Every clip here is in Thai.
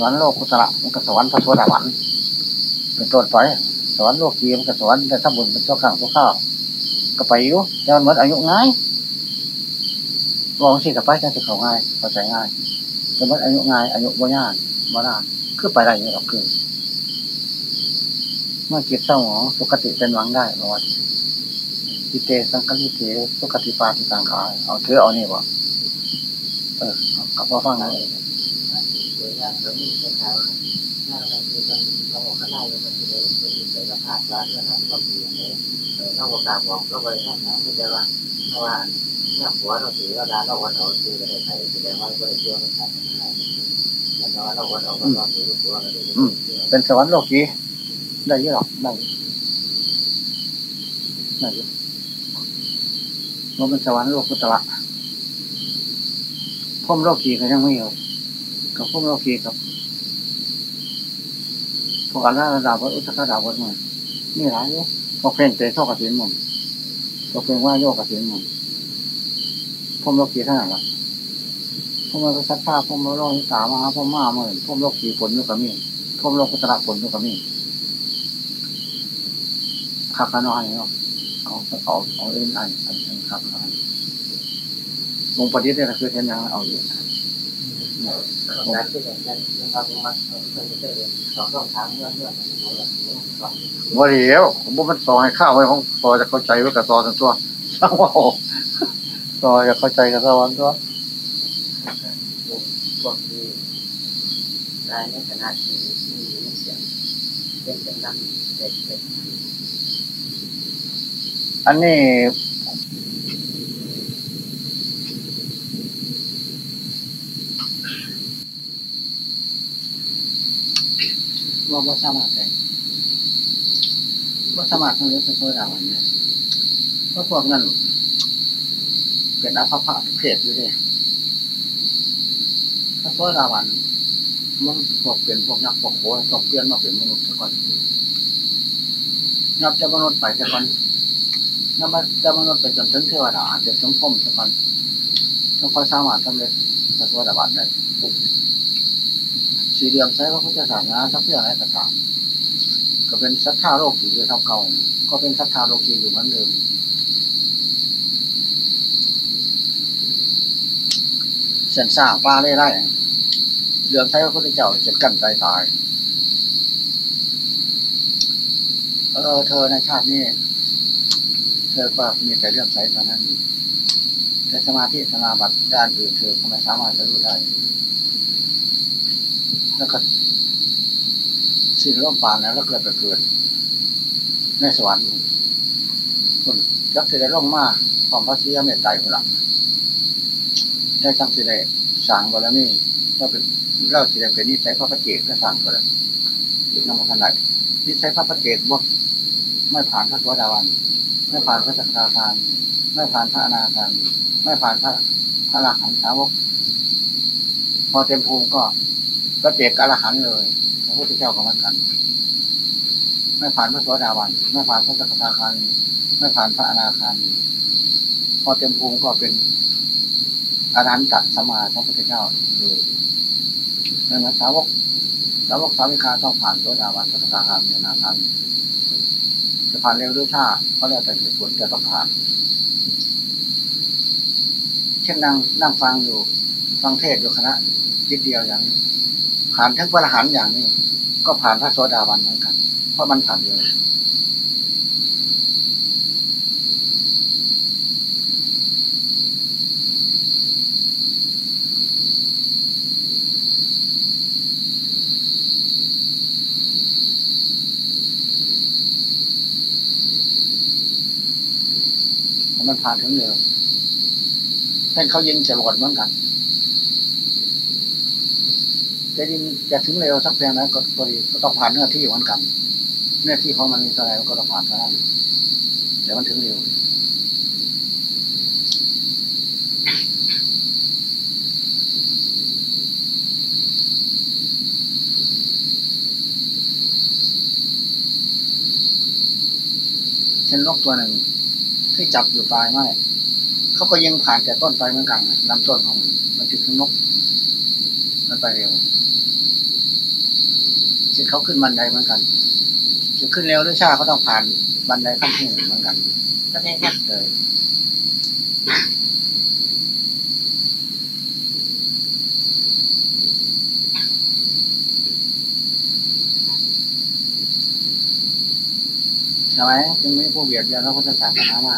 สวนโลกกุศลมันก็สวนพระโสดาบันเป็นต้นไปสวนโลกกีมันก็สวนแต่ถ้าบุญเป็นชั่วครั้งชั่วข้าวก็ไปอยู่แต่มันเหมือนอายุง่ายลองสิกับไปจะสิเขาง่ายเข้าใจง่ายแต่มันอายุง่ายอายุบ่ยากบ่นานคือไปได้ยังหรอกคือ เมื่อจิตเศร้าหมองสุขติเป็นหวังได้รอดทิเตสังกลิเทสุขติปาติตังคายเอาเถือเอานี่บ่เออกับพ่อฟังนะเราบอกข้างในมันจะเลยเป็นเป็นราคาร้านเมื่อท่านก็มีอย่างนี้เราบอกการบอกก็ไปท่านนะไม่ใช่ว่าเพราะว่าเนี่ยหัวเราถือเราดาเราวันเราถืออะไรไปแสดงว่าเราเชื่อมันใช่แล้วเราวันเราเราถือหัวเราถือเป็นสวรรค์โลกี ได้ยี่หรอกได้ได้ยี่เราเป็นสวรรค์โลกุตระพุ่มโลกีก็ยังไม่อยู่กับพุ่มโลกีกับพวกอันนั้นระดับวัดอุตสาหดาวัดมันนี่หลายเยอะพวกเพลงเตะโชกระสินมันพวกเพลงว่าโยกกระสินมันพุ่มโลกีเท่านั้นละพุ่มโลกสัตตาพพุ่มโลกิตามหาพุ่มมาเมื่อพุ่มโลกีผลยุกมีพุ่มโลกุตระผลยุกมี ขับกันน้อยเนาะเอาเอาเอาเล่นไอ้อันนี้ขับกันวงปฏิเสธคือเห็นยังเอาอยู่การที่อย่างนั้นเรามาเราต้องถามเรื่องเรื่องว่าเดียวผมว่ามันซอยข้าวไว้ของซอจะเข้าใจไว้กับซอยทั้งตัวสร้างว่าโอ้ซอจะเข้าใจกับซอยตัวพวกที่ได้ในขณะที่มีเสียงเป็นเป็นดังเด็กเด็ก อันนี้ว่าว่าสามารถได้ว่าสามารถทำเรื่องเป็นโซดาวันเนี่ยเพราะพวกนั้นเป็นอาภาพเพศอยู่เลยถ้าโซดาวันมันพวกเป็นพวกยักษ์พวกโขต้องเปลี่ยนมาเป็นมนุษย์ก่อนนับจะมนุษย์ไปแต่ก่อน นับจะมนุษย์ไปจนถึงเทวดาจะถึงพรมแต่ก่อนต้องคอยสามารถทำเร็จพระโสดาบันได้สี่เหลี่ยมใช้พระพุทธศาสนาสักเพื่ออะไรก็ตามก็เป็นศรัทธาโลกีอยู่เท่าเก่า ก็เป็นศรัทธาโลกีอยู่เหมือนเดิมเส้นสร้างป้าเล่ไร่เรื่องใช้พระพุทธเจ้าจะกั้นใจตายเออเธอในชาตินี้ ธอก็มีแต่เรื่องใสเท่านั้นแต่สมาธิสมาบัติด้านอื่นเธอก็ไม่สามารถจะรู้ได้ แล้วก็สิ้นร่มปานแล้วแล้วเกิดไปเกิด ในสวรรค์คนยักษ์สิได้ร่มมาความพระเสียเมตไตรคนละได้จังสิได้สางบารมีก็เป็นเล่าสิได้เป็นนิสัยพระประเจกและสางก็เลยนำมาขนาดนิสัยพระประเจกว่าไม่ผ่านพระสวัสดาวัน ไม่ผ่านพระสกคาคารไม่ผ่านพระอนาคารไม่ผ่านพระพระอรหันสาวก พอเต็มภูมิก็ก็เจกอรหันเลยพระพุทธเจ้าก็เหมือนกัน ไม่ผ่านพระสวัสดาวันไม่ผ่านพระสกคาคารไม่ผ่านพระอนาคารพอเต็มภูมิก็เป็นอรหันตสมาพระพุทธเจ้าเลยนั่นนะสาวกสาวกสาวิกาต้องผ่านตัวดาวันสกคาคารเนี่ยนาคารจะผ่านเร็วหรือช้าก็แล้วแต่เหตุผลแต่ต้องผ่าน เช่นนั่งนั่งฟังอยู่ฟังเทศอยู่คณะจิตเดียวอย่างนี้ ผ่านทั้งพระอรหันต์อย่างนี้ ก็ผ่านพระโสดาบันเหมือนกัน เพราะมันผ่านเยมั ผ่านถึงเร็วเช่เขายิงจรวดเหมือนกันจะยิงจะถึงเร็วสักเพียงนั้นก็พอดีก็ต้องผ่านเนื้อที่เหมือนกันเนื้อที่ของมันมีเท่าไรก็ต้องผ่านเท่านั้นแต่มันถึงเร็วเช่นนกตัวหนึ่ง ที่จับอยู่ปลายไม้เขาก็ยิงผ่านแต่ต้นไปเหมือนกันลำต้นของมันมันถึงนกมันไปเร็วที่เขาขึ้นบันไดเหมือนกันจะขึ้นเร็วหรือช้าเขาต้องผ่านบันไดขั้นที่หนึ่งเหมือนกันก็แค่กันเลยใช่ไหมจึงมีผู้เบียดเบียนพระพุทธศาสนามาก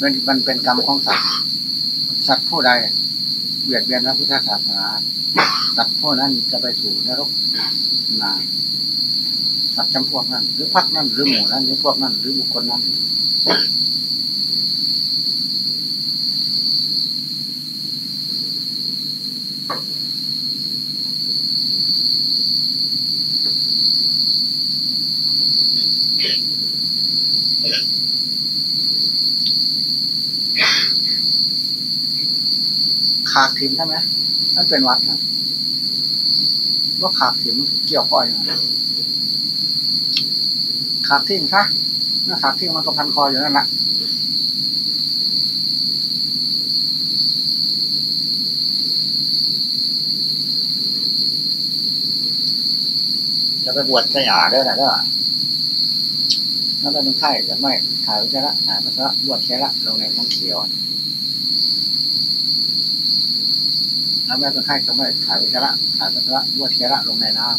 มันมันเป็นกรรมของสัตว์ สัตว์ผู้ใดเบียดเบียนพระพุทธศาสนาสัตว์ผู้นั้นจะไปสู่นรกนาสัตว์จำพวกนั้น หรือพักนั้น หรือหมู่นั้น หรือพวกนั้น หรือบุคคลนั้น ขากถิ่นใช่ไหมนั่นเป็นวัดนะว่าขากถิ่นมันเกี่ยวก้อยนะ ขากทิ้งซะนั่นขากทิ้งมันก็พันคออยู่นั่นแหละจะไปบวชสยาด้วยนะเด้อแล้วก็เป็นไข่จะไม่ถ่ายวิจาระถ่ายพระบวชแค่ละลงในท้องเขียวแล้วแม่เป็นไข้ก็ไม่ขายวิจาระขายปัสสาวะบวชเทระลงในน้ำ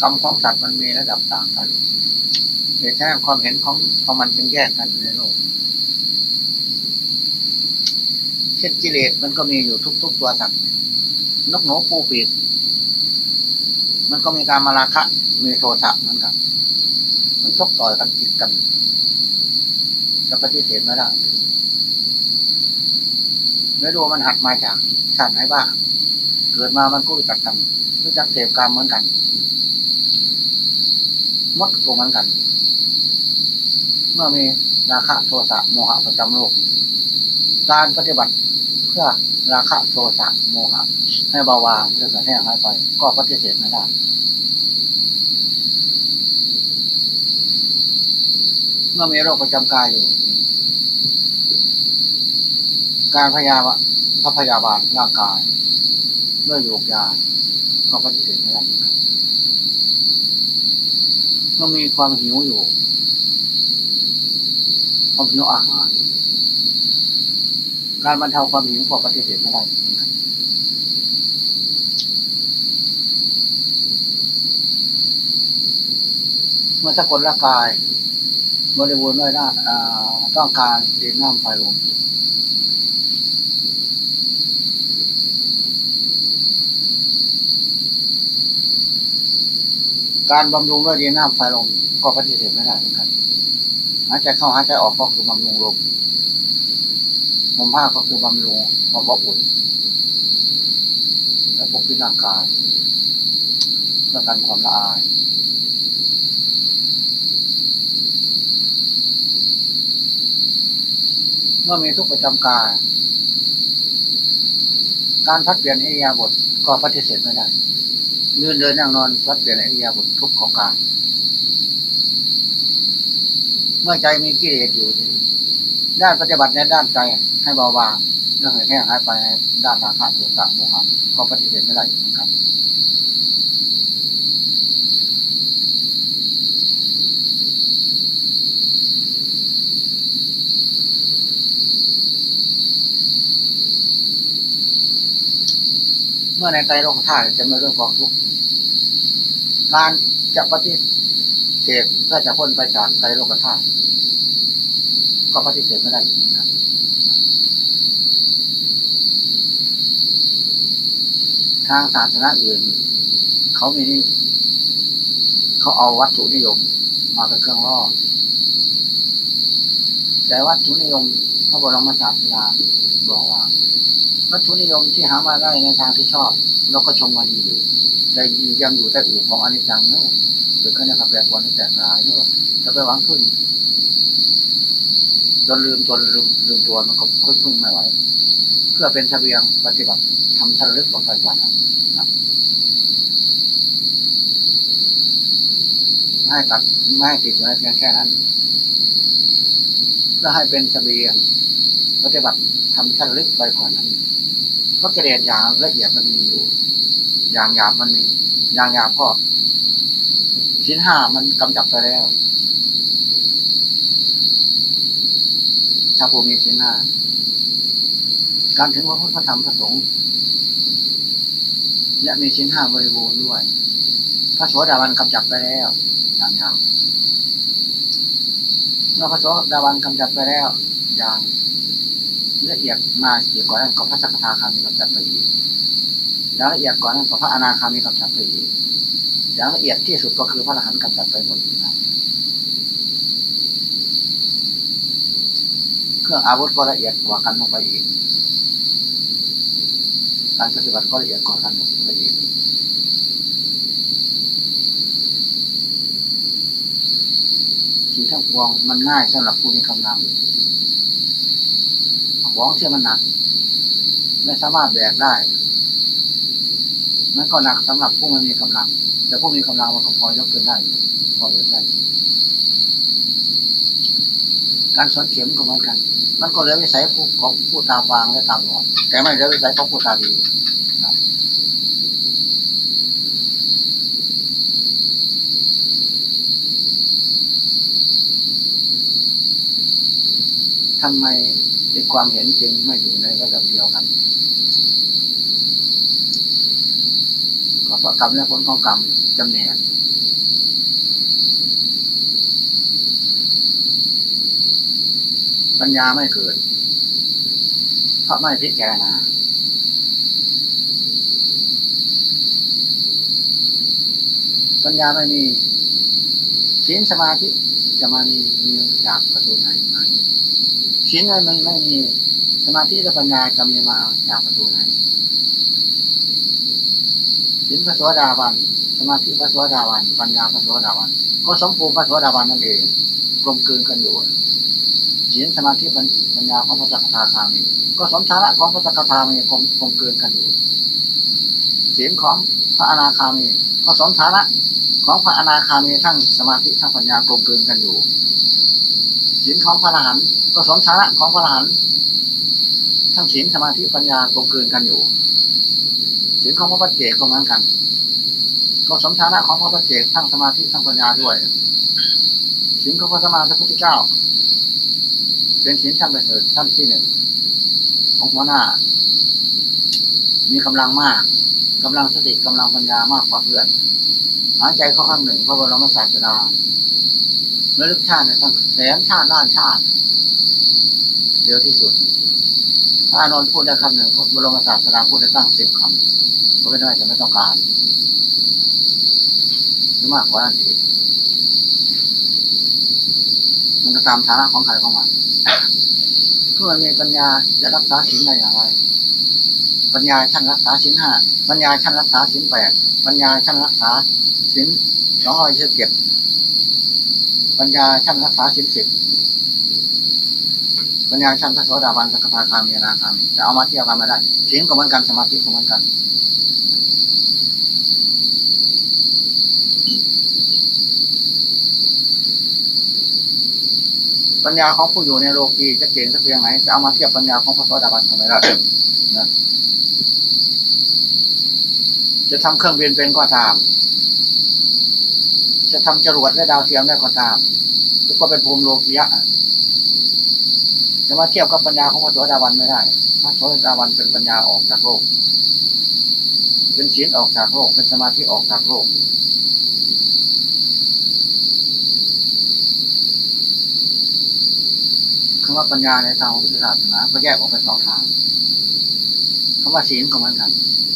กรรมของสัตว์มันมีระดับต่างกันเหตุแค่ความเห็นของของมันจึงแยกกันในโลกเช่นกิเลสมันก็มีอยู่ทุก ๆ ตัวสัตว์นกหนูปูปีกมันก็มีการมาราคะ มีโทสะเหมือนกันมันชกต่อยกันจิตกันจะปฏิเสธไม่ได้ไม่รู้มันหัดมาจากชาติไหนบ้าง เกิดมามันก็รู้จักกันรู้จักเสพกรรมเหมือนกันมดก็เหมือนกัน เมื่อมีราคะโทสะโมหะประจำโลก การปฏิบัติเพื่อราคะโทสะโมหะ ให้เบาบางเรื่องแห้งหายไปก็ปฏิเสธไม่ได้เมื่อมีโรคประจำกายอยู่ การพยาบาลพระพยาบาลร่างกายด้วยโยกยาก็ปฏิเสธไม่ได้เหมือนกันเมื่อมีความหิวอยู่ ความหิวอาหาร การบรรเทาความหิวก็ปฏิเสธไม่ได้เหมือนกันเมื่อสกุลร่างกายบริบูรณ์ด้วยหน้าต้องการดินน้ำไฟลมการบำรุงด้วยดินน้ำไฟลมก็ปฏิเสธไม่ได้เหมือนกันหายใจเข้าหายใจออกก็คือบำรุงลมมุมผ้าก็คือบำรุงความอบอุ่นและปกปิดร่างกายเพื่อกันความละอายเมื่อมีทุกประจำกาย การพัดเปลี่ยนอิริยาบถก็ปฏิเสธไม่ได้ยืนเดินนั่งนอนพัดเปลี่ยนอริยาบถทุกของกายเมื่อใจมีกิเลสอยู่ด้านปฏิบัติในด้านใจให้เบาบางเรื่องแห้งหายไปในด้านราคะโทสะโมหะก็ปฏิเสธไม่ได้เหมือนกัน เมื่อในใจโลกธาจะไม่เรื่องกองทุกข์การจะปฏิเสธเพื่อจะพ้นไปจากใจโลกธาตุก็ปฏิเสธไม่ได้เหมือนกันทางศาสนาอื่น เขามีนี่เขาเอาวัตถุนิยม มาเป็นเครื่องล่อแต่วัตถุนิยมพระบรมศาสดาบอกว่า วัตถุนิยมที่หามาได้ในทางที่ชอบ เราก็ชมมาดีอยู่แต่ยังอยู่ใต้อู่ของอนิจจังเนอะหรือแค่นี้ครับแปลความที่แตกหลายเนอะจะไปหวังพึ่งจนลืมตัวลืมลืมตัวมันก็พึ่งพึ่งไม่ไหว เพื่อเป็นเสบียงปฏิบัติทำทะลึกลงไปกว่านั้นไม่ให้ตัดไม่ให้ติดอยู่ในเพียงแค่นั้นเพื่อให้เป็นเสบียงปฏิบัติทำทะลึกไปกว่านั้นเพราะกิเลสอย่างละเอียดมันมีอยู่ อย่างหยาบมันมี อย่างหยาบพ่อชิ้นห้ามันกำจับไปแล้ว ถ้าผู้มีชิ้นห้าการถึงว่าพุทธธรรมพระสงฆ์และมีชิ้นห้าบริบูรณ์ด้วย พระโสดาบันกำจับไปแล้ว อย่างยาวเมื่อพระโสดาบันกำจัดไปแล้ว อย่างละเอียดมาเกี่ยวกับนั้นก็พระสักทาคามีกำจัดไปอีกอย่างละเอียดก่อนนั้นก็พระอนาคามีกำจัดไปอีกอย่างละเอียดที่สุดก็คือพระอรหันต์กำจัดไปหมดเครื่องอาวุธก็ละเอียดกว่ากันลงไปอีก การปฏิบัติก็ละเอียดกว่ากันลงไปอีกสิ่งทั้งปวงมันง่ายสำหรับผู้มีกำลังของเที่มันหนัก ไม่สามารถแบกได้มันก็หนักสำหรับผู้ไม่มีกำลัง แต่ผู้มีกำลังมันก็พอยกขึ้นได้พอยกได้ การสอนเข็มก็เหมือนกัน มันก็เหลือวิสัยผู้ของผู้ตาฟางและตาบอด แต่ไม่เหลือวิสัยของผู้ตาดีทำไมในความเห็นจริงไม่อยู่ในระดับเดียวกันก็เพราะกรรมและผลของกรรมจำแนกปัญญาไม่เกิด เพราะไม่พิจารณา ปัญญาไม่มีศีลสมาธิจะมามีมีจากประตูไหนไหนศีลไม่ไม่มีสมาธิและปัญญาจะมีมาจากประตูไหนศีลพระสวสดาบันสมาธิพระสวสดาบันปัญญาพระสวสดาบันก็สมภูมิพระสวสดาบันนั่นเองกลมกลืนกันอยู่ศีลสมาธิปัญญาของพระจักรพรรดิคามีก็สมชาระของพระจักรพรรดิมีกลมกลมกลืนกันอยู่ศีลของพระอนาคามี ก็สมฐานะของพระอนาคามีทั้งสมาธิทั้งปัญญากลมกลืนกันอยู่ศีลของพระอรหันต์ก็สมฐานะของพระอรหันต์ทั้งศีลสมาธิปัญญากลมกลืนกันอยู่ศีลของพระปัจเจกก็เหมือนกัน ก็สมฐานะของพระปัจเจกทั้งสมาธิทั้งปัญญาด้วยศีลของพระสมมาสัพพุทธเจ้า เป็นศีลชั้นประเสริฐชั้นที่หนึ่งของหัวหน้า มีกำลังมากกำลังสติกำลังปัญญามากกว่าเพื่อนหายใจเข้าข้างหนึ่งพระบรมศาสดาระลึกชาติในตั้งแสนชาติล้านชาติเดียวที่สุด ถ้าอนนพูดได้คำหนึ่งพระบรมศาสดาพูดได้ตั้งสิบคำก็ไม่ได้จะไม่ต้องการหรือมากกว่านั้นอีกมันก็ตามฐานะของใครของมันเพื่อมีปัญญาจะรักษาศีลได้อย่างไร ปัญญาชั้นรักษาศีลห้าปัญญาชั้นรักษาศีลแปดปัญญาชั้นรักษาศีลสองร้อยยี่สิบเจ็ดปัญญาชั้นรักษาศีลสิบปัญญาชั้นพระโสดาบันสกทาคามีนาคามีแต่เอามาเทียบกันไม่ได้ศีลก็เหมือนกันสมาธิก็เหมือนกัน ปัญญาของผู้อยู่ในโลกีจะเก่งสักเพียงไหนจะเอามาเทียบปัญญาของพระโสดาบันก็ไม่ได้จะทำเครื่องบินเป็นก็ตาม จะทำจรวดและดาวเทียมได้ก็ตามทุกก็เป็นภูมิโลกียะจะมาเทียบกับปัญญาของพระโสดาบันไม่ได้พระโสดาบันเป็นปัญญาออกจากโลก เป็นศีลออกจากโลก เป็นสมาธิออกจากโลก คำว่าปัญญาในทางพุทธศาสนาก็แยกออกเป็นสองทางคำว่าศีลก็เหมือนกัน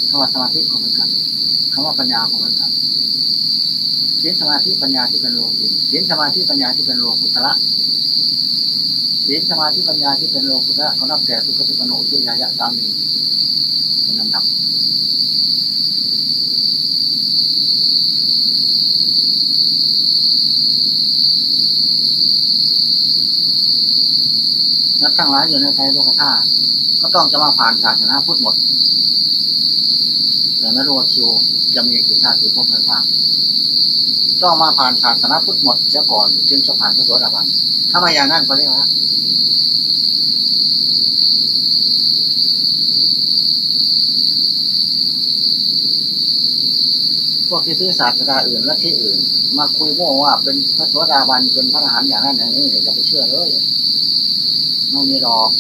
คำว่าสมาธิก็เหมือนกันคำว่าปัญญาก็เหมือนกันศีลสมาธิปัญญาที่เป็นโลกีศีลสมาธิปัญญาที่เป็นโลกุตระศีลสมาธิปัญญาที่เป็นโลกุตะเขานับแต่สุปฏิปโนชุยายะสามีเป็นลำดับนักทั้งหลายอยู่ในไทยโลกธาตุก็ต้องจะมาผ่านศาสนาพุทธหมด แต่ไม่รู้ว่าคิวจะมีกี่ชาติกี่ภพไม่ทราบต้องมาผ่านศาสนาพุทธหมดเสียก่อนจึงจะผ่านพระโสดาบันถ้ามาอย่างนั้นก็เรียกว่าพวกที่ซื้อศาสนาอื่นและที่อื่น มาคุยโม้ว่าเป็นพระโสดาบันเป็นพระอรหันต์อย่างนั้นอย่างนี้อย่าไปเชื่อเลยไม่มีหรอก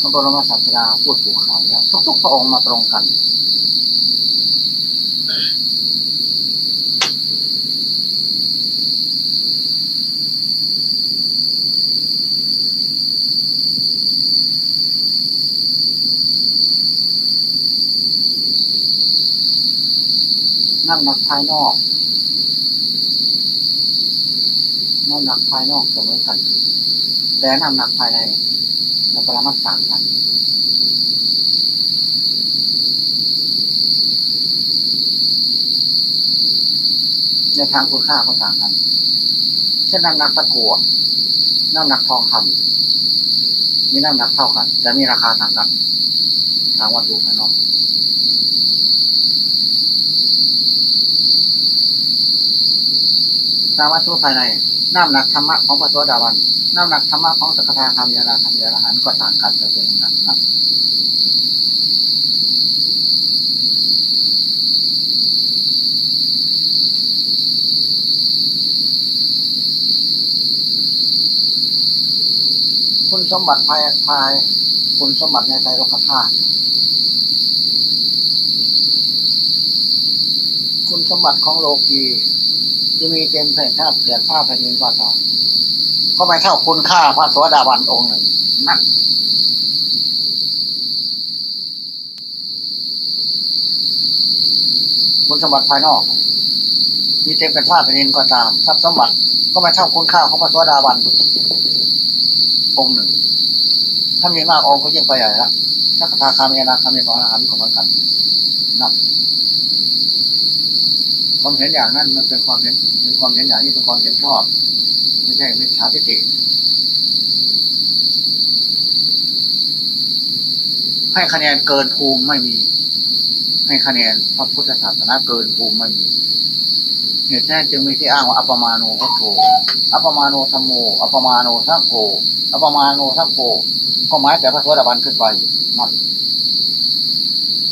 พระบรมศาสดาพูดผูกขาดแล้วทุกๆพระองค์มาตรงกันフフフ。น้ำหนักภายนอกน้ำหนักภายนอกเสมอกัน แต่น้ำหนักภายในในปรมัตต่างกันในทางคุณค่าก็ต่างกัน เช่นน้ำหนักตะกั่วน้ำหนักทองคำมีน้ำหนักเท่ากัน แต่มีราคาต่างกันทางวัตถุภายนอก ทางวัตถุภายในน้ำหนักธรรมะของพระโสดาบันน้ำหนักธรรมะของสกทาคามีราคามีอรหันก็ต่างกันไปเป็นลำดับครับคุณสมบัติภายภาย คุณสมบัติในใจโลกธาตุคุณสมบัติของโลกีจะมีเต็มแผ่นธาตุเสียผ้าแผ่นดินก็ตามก็ไม่เท่าคุณค่าพระสวสดาบันองค์หนึ่งนั่น คุณสมบัติภายนอก มีเต็มเป็นผ้าแผ่นดินก็ตามทรัพย์สมบัติก็ไม่เท่าคุณค่าของพระสวสดาบันองค์หนึ่ง ถ้ามีมากองค์ก็ยิ่งไปใหญ่ละถ้าคาคามีนาคามีของอาหารของมือนกันนับความเห็นอย่างนั้นมันเป็นความเห็นเป็นความเห็นอย่างนี้เป็นความเห็นชอบ ไม่ใช่มิจฉาทิฏฐิให้คะแนนเกินภูมิไม่มี ให้คะแนนพระพุทธศาสนาเกินภูมิไม่มีเหตุนั้นจึงมีที่อ้างว่าอัปมาโนพุทโธอัปมาโนธรรมโมอัปมาโนสังโฆอัปมาโนสังโฆก็หมายแต่พระโสดาบันขึ้นไปนั่น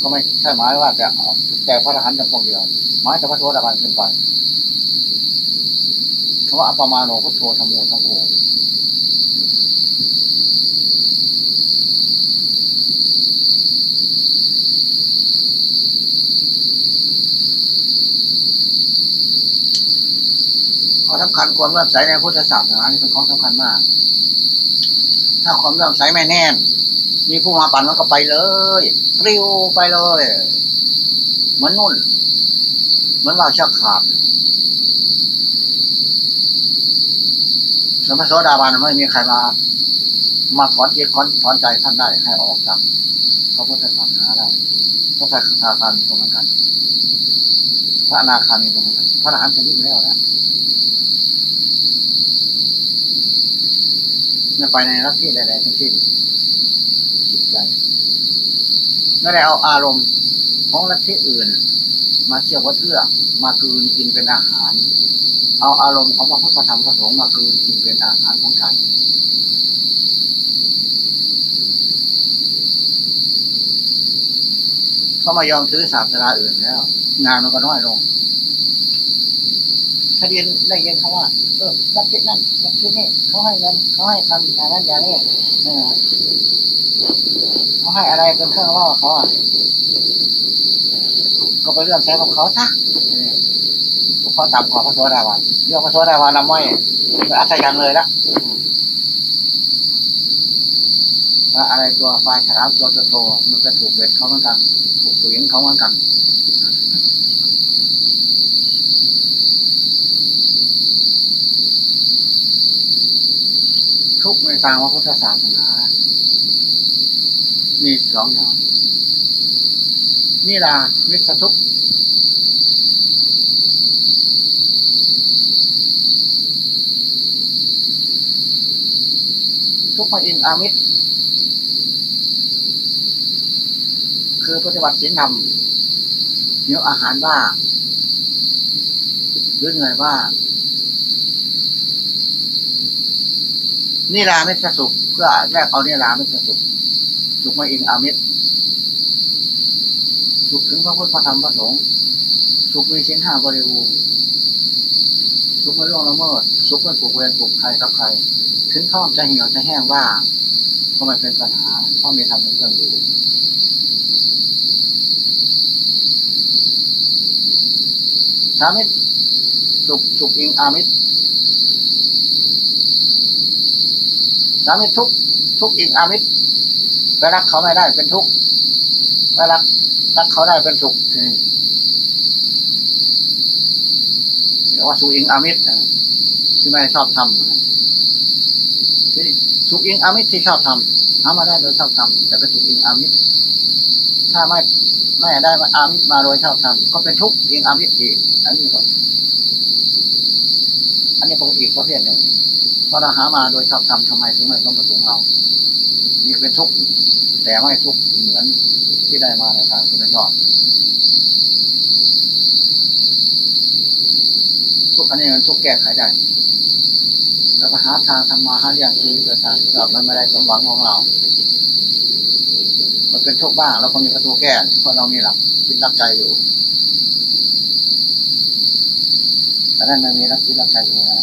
ก็ไม่ใช่หมายว่าแต่แต่พระอรหันต์จำพวกเดียว หมายแต่พระโสดาบันขึ้นไปคำว่าอัปมาโนพุทโธธรรมโมสังโฆ ข้อสำคัญความเลื่อมใสในพุทธศาสนานี่เป็นของสำคัญมาก ถ้าความเลื่อมใสไม่แน่น มีผู้มาปั่นมันก็ไปเลยปลิวไปเลย เหมือนนุ่น เหมือนว่าเชือกขาดสมัยโสดาบันไม่มีใครมา มาถอนจิตถอนใจท่านได้ให้ออกจากพระพุทธศาสนาได้พระสักคาคามีก็เหมือนกัน พระอนาคามีก็เหมือนกัน พระอรหันต์เป็นที่แล้วนะไม่ไปในรักที่ใดๆทั้งสิ้นจิตใจไม่ได้เอาอารมณ์ของรัฐที่อื่น มาเชี่ยววัดเทื่อมากืนกินเป็นอาหาร เอาอารมณ์ของพระพุทธธรรมพระสงฆ์มากืนกินเป็นอาหารของใจเขามายอมถือศาสนาอื่นแล้ว งานมันก็น้อยลง ถ้าเรียนได้ยินเขาว่าเออรับที่นั่นรับที่นี่เขาให้เงินเขาให้คำอย่างนั้นอย่างนี้เออเขาให้อะไรเป็นเครื่องล่อเขาอะก็ไปเรื่องใช้ของเขาซะพอต่ำกว่าพระโสดาวันเรื่องพระโสดาวันนำไม่อัศจรรย์เลยละอะไรตัวปลาฉลามตัวโตมันก็ถูกเบ็ดเขาเหมือนกัน ถูกเสียงเขาเหมือนกันทุกในทางพระพุทธศาสนา มีสองอย่างนี่ลาวิสทุกทุกมาอิงอามิตรคือปฏิบัติศีลธรรมเนื้ออาหารบ้างหรือเหนื่อยบ้างนี่ลาไม่สุขเพื่อแรกเอานี่ลาไม่สุขสุขมาอิงอามิตรสุขถึงพระพุทธพระธรรมพระสงฆ์สุขมีชิ้นห้าบริบูรณ์สุขไม่ล่วงละเมิดสุขไม่ผูกเวรผูกใครกับใคร ถึงท้องจะเหี่ยวจะแห้งบ้างก็ไม่เป็นปัญหาเพราะมีทำเป็นเครื่องอยู่สามิตรสุขสุขอิงอามิตรสามิตรทุกทุกอิงอามิตรไปรักเขาไม่ได้เป็นทุกข์ไปรักรักเขาได้เป็นสุขเรียกว่าสุขอิงอามิตรที่ไม่ชอบทำที่สุขอิงอามิตรที่ชอบทำหามาได้โดยชอบทำแต่เป็นสุขอิงอามิตรถ้าไม่ไม่ได้มาอามิตรมาโดยชอบทำก็เป็นทุกข์ยิงอามิตรอีกอันนี้ก็อันนี้ก็อีกประเภทหนึ่งเพราะเราหามาโดยชอบทำทำไมถึงไม่สมประสงค์เรานี่เป็นทุกข์แต่ไม่ทุกข์เหมือนที่ได้มาในทางสุนทร ทุกอันนี้มันทุกแก้ไขได้ แล้วก็หาทางทำมาหาอย่างชีวิตโดยทางที่มันไม่ได้สมหวังของเรา มันเป็นทุกบ้างเราก็มีประตูแก้เพราะเรามีหลักคิดรักใจอยู่แต่นั้นมันมีรักคิดรักใจอยู่นะ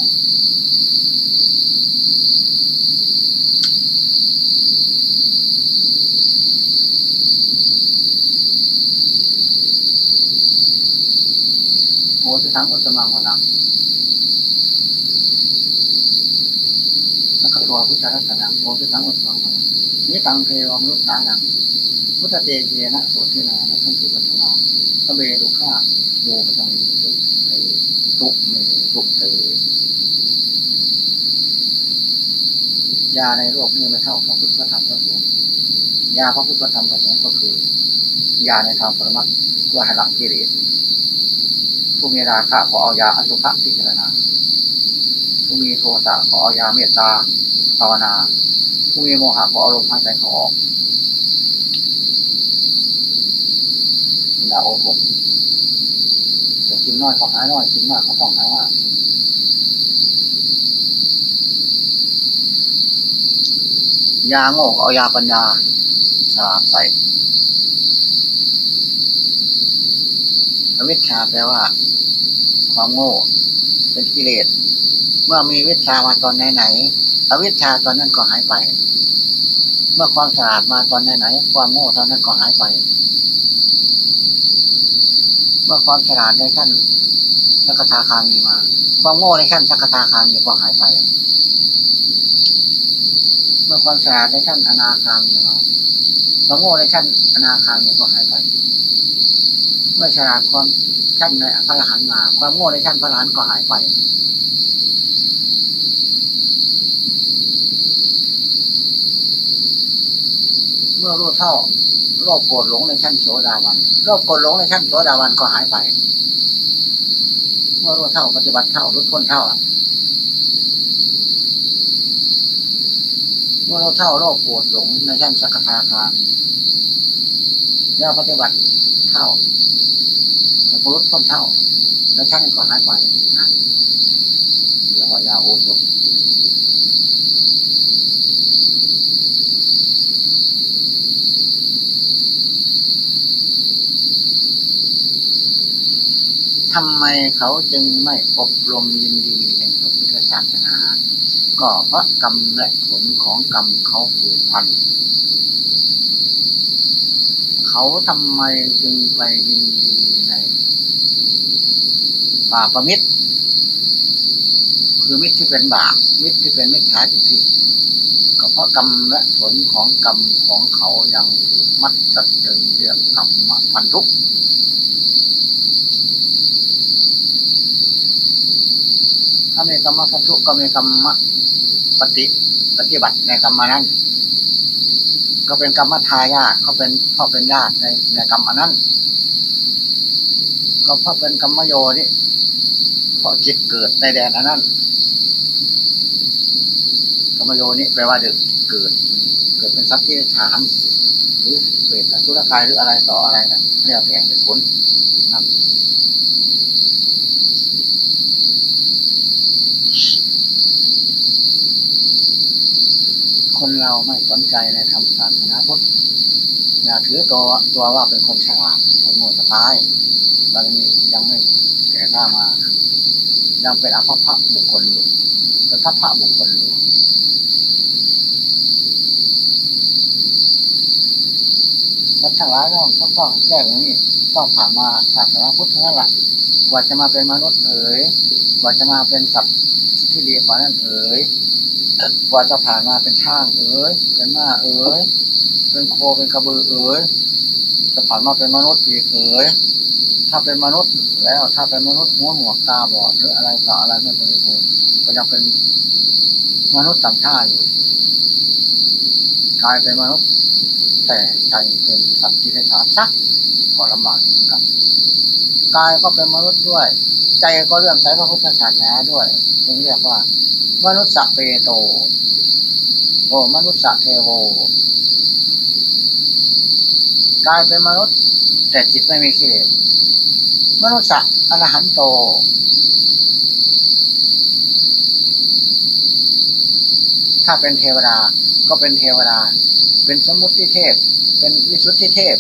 โหจะทั้งอุตมังพลังแล้วก็ตัวพุทธรัตนะโหจะทั้งอุตมังพลังนี่ตังเทวมนุษย์ตานังพุทธเตเจนะโสตินาและท่านสุปัตมาพระเบดุข้าโมปะจังมีตุไอตุเมตุเตยาในโลกนี้ไม่เท่าพระพุทธธรรมพระสงฆ์ยาพระพุทธธรรมพระสงฆ์ก็คือ ยาในทางปรมัตเพื่อให้หลังกิเลสผู้มีราคะขอเอายาอสุภะพิจารณาผู้มีโทสะขอเอายาเมตตาภาวนาผู้มีโมหะขออารมณ์หายใจเขาออกยาโอทกแต่กินน้อยขาหายน้อยกินมากเขาต้องหายมากยาโง่เอายาปัญญา สาบใส่อวิชชาแปลว่า ความโง่ เป็นกิเลส เมื่อมีวิชามาตอนไหนไหนอวิชชาตอนนั้นก็หายไป เมื่อความฉลาดมาตอนไหนไหนความโง่ตอนนั้นก็หายไป เมื่อความฉลาดในขั้นสักทาคามีมา ความโง่ในขั้นสักทาคามีก็หายไป เมื่อความสะอาดในชั้นอนาคามีมาความโง่ในชั้นอนาคามีก็หายไป เมื่อฉลาดความชั้นในพระอรหันต์มา ความโง่ในชั้นพระอรหันต์ก็หายไป เมื่อรู้เท่าโลภโกรธหลงในชั้นโสดาวันโลภโกรธหลงในชั้นโสดาวันก็หายไป เมื่อรู้เท่าปฏิบัติเท่ารุดพ้นเท่าเมื่อรู้เท่าโลภโกรธหลงในชั้นสักทาคาแล้วปฏิบัติเท่าแล้วก็ลดพ้นเท่า แล้วชั้นก็หายไปเรียกว่ายาโอสถทำไมเขาจึงไม่อบรมยินดีในพระพุทธศาสนา ก็เพราะกรรมและผลของกรรมเขาผูกพัน เขาทำไมจึงไปยินดีในป่าประมิตรคือมิตรที่เป็นบาปมิตรที่เป็นมิจฉาทิฏฐิก็เพราะกรรมและผลของกรรมของเขายังถูกมัดตัดเดินเรียกกรรมพันธุกถ้ามีกรรมพันธุก็มีกรรมปฏิปฏิบัติในกรรมนั้น ก็เป็นกรรมทายาทเขาเป็นพ่อเป็นญาติในในกรรมนั้น ก็เพราะเป็นกรรมโยนี่เพราะจิตเกิดในแดนอันนั้นกรรมโยนี่แปลว่าเด็กเกิด เกิดเป็นทรัพย์ที่ฐานหรือเกิดธุรกายหรืออะไรต่ออะไรนะเรียกแต่เป็นผลนั่นคนเราไม่สนใจในธรรมศาสนาพุทธอย่าถือตัวตัวว่าเป็นคนฉลาดคนโง่สะพายบางทียังไม่แก่กล้ามา ยังเป็นอภพะบุคคลอยู่เป็นพะพระบุคคลอยู่สัตว์ทั้งหลายต้องต้องแก้อย่างนี้ต้องผ่านมาศาสนาพุทธนั่นแหละกว่าจะมาเป็นมนุษย์เอ๋ยกว่าจะมาเป็นสัตว์ที่ดีกว่านั้นเอ๋ยกว่าจะผ่านมาเป็นช่างเอ๋ยเป็นม้าเอ๋ยเป็นโคเป็นกระบือเอ๋ยจะผ่านมาเป็นมนุษย์อีกเอ๋ยถ้าเป็นมนุษย์แล้วถ้าเป็นมนุษย์หัวหัวตาบอดหรืออะไรต่ออะไรไม่บริบูรณ์ก็ยังเป็นมนุษย์ต่างชาติอยู่กลายเป็นมนุษย์ แต่ใจเป็นสัตว์ที่ได้ฉานซักก็ลำบากเหมือนกันกายก็เป็นมนุษย์ด้วย ใจก็เลื่อมใสพระพุทธศาสนาด้วยจึงเรียกว่า มนุษย์สเปโตโอมนุษย์สเทโวกายเป็นมนุษย์ แต่จิตไม่มีกิเลส มนุษย์สัอรหันโต ถ้าเป็นเทวดาก็เป็นเทวดา เป็นสมุติเทพ เป็นวิสุทธิเทพ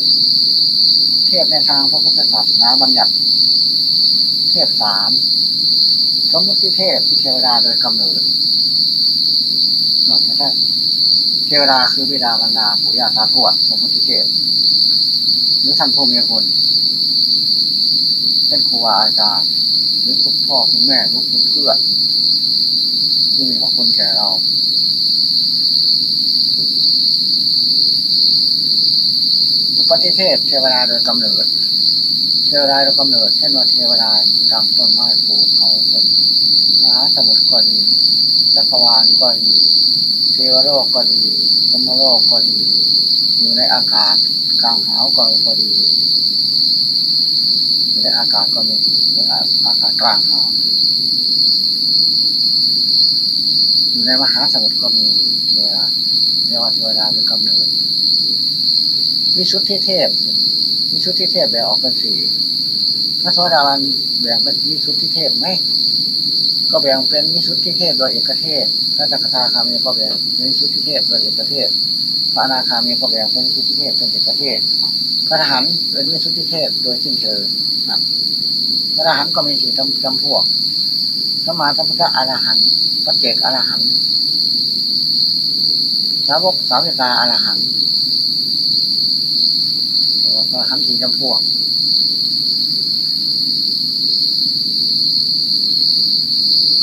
เทพในทางพระพุทธศาสนาบัญญัติ เทพสามสมุติเทพเทวดาโดยกำเนิดไม่ใช่เทวดาคือบิดาบรรดาปู่ย่าตาทวดสมมุติเทพ หรือท่านผู้มีคนเป็นครูอาจารย์ หรือคุณพ่อคุณแม่หรือคุณเพื่อนที่มีพระคุณแก่เรา อุปติเทพเทวดาโดยกำเนิด เทวดาโดยกำเนิดเช่นว่าเทวดาอยู่ตามต้นไม้ภูเขาก็ดีมหาสมุทรก็ดีจักรวาลก็ดีเทวโลกก็ดีพรมโลกก็ดี อยู่ในอากาศกลางหาวก็ดีอยู่ในอากาศก็มีในอากาศกลางหาอยู่ในมหาสมุทรก็มีเทวดาเรียกว่าเทวดาเป็นกำเนิดวิสุทธิเทพวิสุทธิเทพแบ่งออกเป็นสี่พระโสดาบันแบ่งเป็นวิสุทธิเทพไหมก็แบ่งเป็นวิสุทธิเทพโดยเอกเทศพระจักรทาคามีก็แบ่งเป็นวิสุทธิเทพโดยเอกเทศพระอนาคามีก็แบ่งเป็นวิสุทธิเทพเป็นเอกเทศพระทหารเป็นวิสุทธิเทพโดยสิ้นเชิงนะพระอรหันต์ก็มีสี่จำพวกสมาธิพุทธอรหันต์พระเจกอรหันต์สาวกสาวิกาอรหันต์แต่ว่าพระอรหันต์สี่จำพวก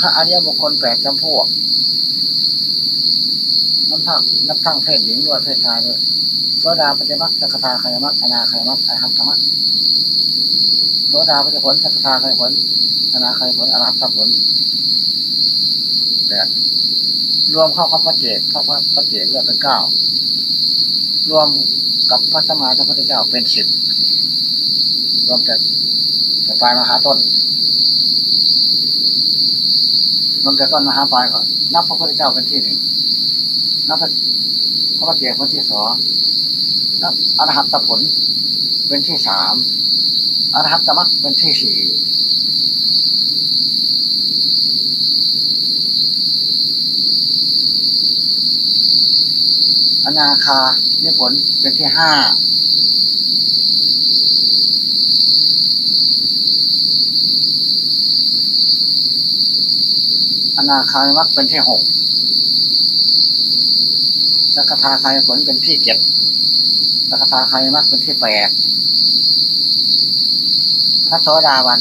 พระอริยบุคคลแปดจำพวกน้ำทั้งนับทั้งเพศหญิงด้วยเพศชายด้วยโสดาปฏิมักสักทาคายมักอนาคายมักอรหัตธรรมะโสดาปฏิผลสักทาคายผลอนาคายผลอรหัตผลแปดรวมเข้าพระเจกเข้าพระเจกเรียกเป็นเก้ารวมกับพระสมมาสัมพุทธเจ้าเป็นสิบรวมแต่แต่ปลายมหาต้นรวมแต่ต้นมหาปลายก่อนนับพระพุทธเจ้าเป็นที่หนึ่งนับพระพระเจกเป็นที่สองอแล้วอรหัตผลเป็นที่สามอรหัตมรรคเป็นที่สี่อนาคานี่ผลเป็นที่ห้าอนาคามรรคเป็นที่หกสักทาคายผลเป็นที่เจ็ดสักทาคายมรรคเป็นที่แปดพระโสดาบัน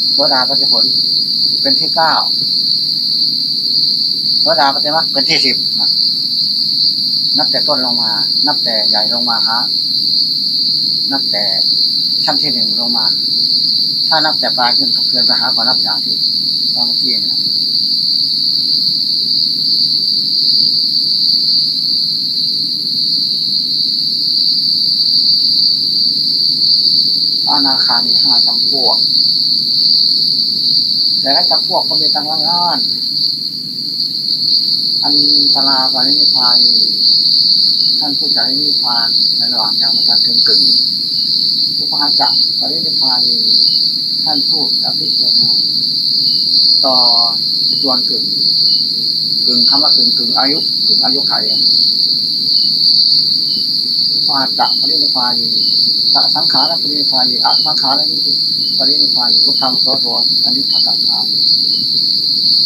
โสดาปฏิผล เป็นที่เก้าโสดาปฏิมรรคเป็นที่สิบนับแต่ต้นลงมา นับแต่ใหญ่ลงมาฮะนับแต่ชั้นที่หนึ่งลงมา ถ้านับแต่ปลายขึ้นเกินไปหาขอนับอย่างที่ว่าเมื่อกี้เนี่ยอานาคามีห้าจำพวกแต่ละจำพวกก็มีตั้งล้านอันตราปรินิพานท่านผู้ใจนิพพานในระหว่างยังม่ทันถึงกึ่งอุปาจักปรินิพพานท่านพูดอภิจารณาต่อส่วนกึ่งกึ่งคำว่ากึ่งกึ่งอายุกึ่งอายุไข อุปาจักปรินิพพานสังขารปรินิพพานอะสังขารนี่คือปรินิพพานพุทธังโสโทอันนี้ถักกาด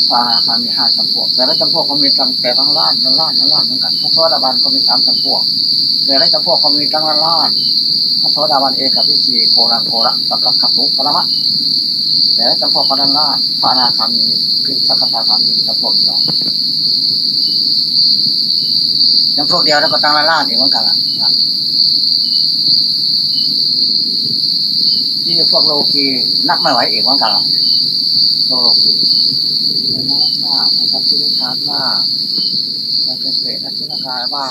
พาคามีห้าจำพวก แต่ละจำพวกเขามีตั้งแต่ทั้งล้านทั้งล้านทั้งล้านเหมือนกันพระโสดาบันก็มีสามจำพวก แต่ละจำพวกเขามีตั้งล้านล้านพระโสดาบันเอกพิชีโครังโคระสัพพะขัตุปรมะแต่ละจำพวกเขาล้านล้านพระอนาคามีพิสักคาคามีจำพวกเดียว จำพวกเดียวแล้วก็ตั้งล้านล้านอีกเหมือนกันละที่พวกโลกีนักไม่ไหวอีกเหมือนกันละโลกีไม่นักบ้าไม่ทำที่ได้ชาร์จว่าไม่เป็นเปรตอสุรกายบ้า